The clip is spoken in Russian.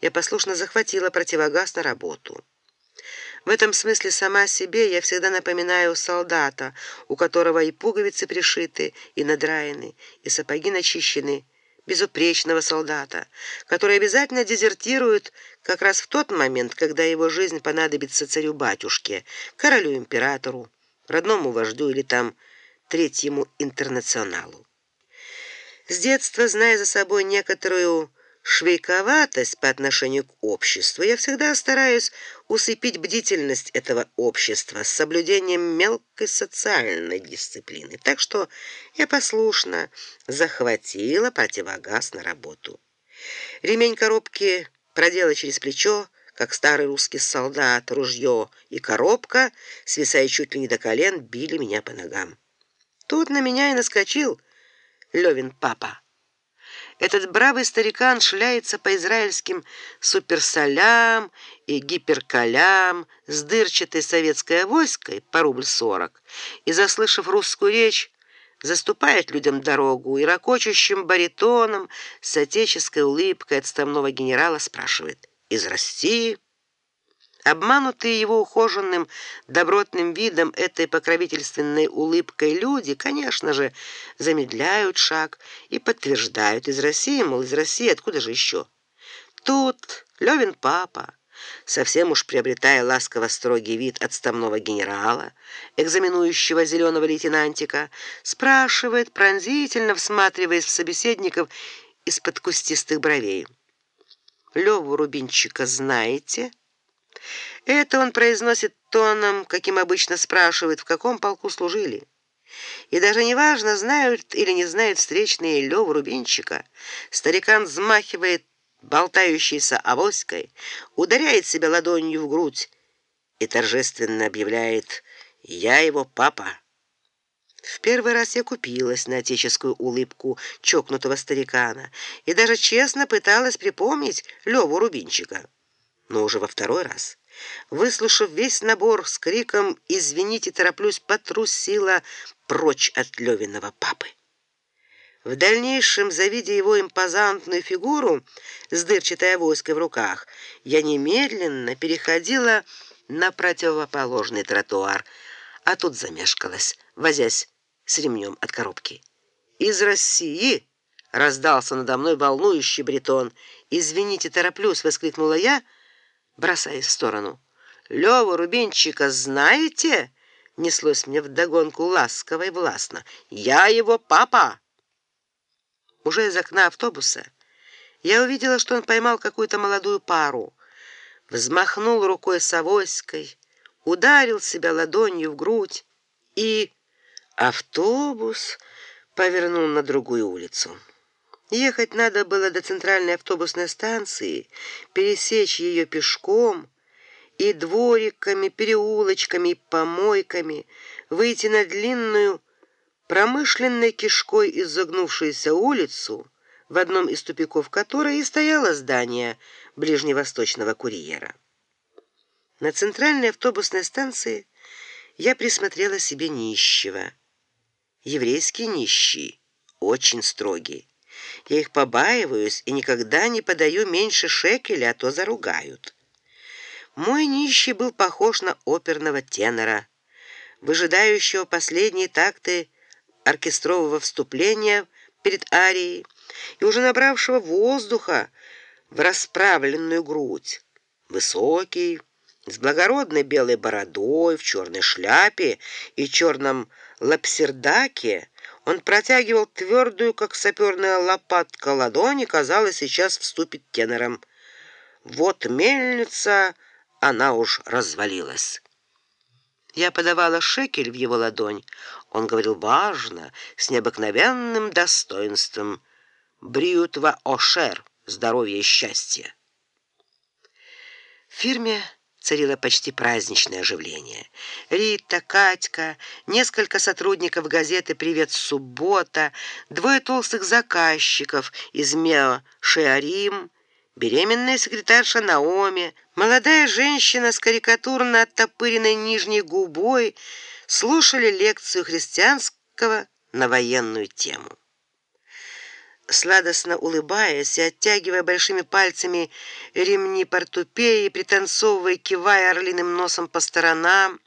я послушно захватила противогаз на работу. В этом смысле сама себе я всегда напоминаю солдата, у которого и пуговицы пришиты, и надраены, и сапоги начищены, безупречного солдата, который обязательно дезертирует как раз в тот момент, когда его жизнь понадобится царю-батюшке, королю-императору, родному вождю или там третьему интернационалу. С детства, зная за собой некоторую швейковатость по отношению к обществу, я всегда стараюсь усыпить бдительность этого общества с соблюдением мелкой социальной дисциплины. Так что я послушно захватила противогаз на работу. Ремень коробки продела через плечо, как старый русский солдат, ружье и коробка, свисая чуть ли не до колен, били меня по ногам. Тут на меня и наскочил Левин папа. Этот бравый старикан шляется по израильским суперсолям и гиперкалям с дырчатой советской войской по рубль сорок и, заслышав русскую речь, заступает людям дорогу и ракочущим баритоном с отеческой улыбкой отставного генерала спрашивает: "Из России?" Обманутые его ухоженным, добротным видом этой покровительственной улыбкой люди, конечно же, замедляют шаг и подтверждают из России, мол, из России откуда же еще? Тут Левин папа, совсем уж приобретая ласково строгий вид отставного генерала, экзаменующего зеленого лейтенантика, спрашивает пронзительно, всматриваясь в собеседников из-под кустистых бровей: "Леву Рубинчика знаете?" Это он произносит тоном, каким обычно спрашивают, в каком полку служили. И даже неважно, знают или не знают встречные Лёву Рубинчика, старикан взмахивает болтающейся авоськой, ударяет себя ладонью в грудь и торжественно объявляет: "Я его папа". В первый раз я купилась на отеческую улыбку чокнутого старикана и даже честно пыталась припомнить Лёву Рубинчика но уже во второй раз, выслушав весь набор с криком «Извините, тороплюсь!» потрусила прочь от Левиного папы. В дальнейшем, завидя его импозантную фигуру с дырчатой авоськой в руках, я немедленно переходила на противоположный тротуар, а тут замешкалась, возясь с ремнем от коробки. Из России раздался надо мной волнующий бритон. "Извините, тороплюсь", воскликнула я бросаясь в сторону. Лёву Рубинчика знаете? неслось мне вдогонку ласково и властно. Я его папа. Уже из окна автобуса я увидела, что он поймал какую-то молодую пару, взмахнул рукой с авоськой, ударил себя ладонью в грудь и автобус повернул на другую улицу. Ехать надо было до центральной автобусной станции, пересечь ее пешком и двориками, переулочками помойками выйти на длинную промышленной кишкой изогнувшуюся улицу, в одном из тупиков которой и стояло здание ближневосточного курьера. На центральной автобусной станции я присмотрела себе нищего. Еврейские нищие, очень строгие. Я их побаиваюсь и никогда не подаю меньше шекеля, а то заругают. Мой нищий был похож на оперного тенора, выжидающего последние такты оркестрового вступления перед арией и уже набравшего воздуха в расправленную грудь. Высокий, с благородной белой бородой, в черной шляпе и черном лапсердаке, он протягивал твердую, как саперная лопатка, ладонь и, казалось, сейчас вступит тенором. Вот мельница, она уж развалилась. Я подавала шекель в его ладонь. Он говорил важно, с необыкновенным достоинством: "Бриютва Ошер, здоровье и счастье". В фирме царило почти праздничное оживление. Рита, Катька, несколько сотрудников газеты Привет суббота, двое толстых заказчиков из Мео Шеарим, беременная секретарша Наоми, молодая женщина с карикатурно оттопыренной нижней губой слушали лекцию христианского на военную тему. Сладостно улыбаясь и оттягивая большими пальцами ремни портупеи, пританцовывая, кивая орлиным носом по сторонам,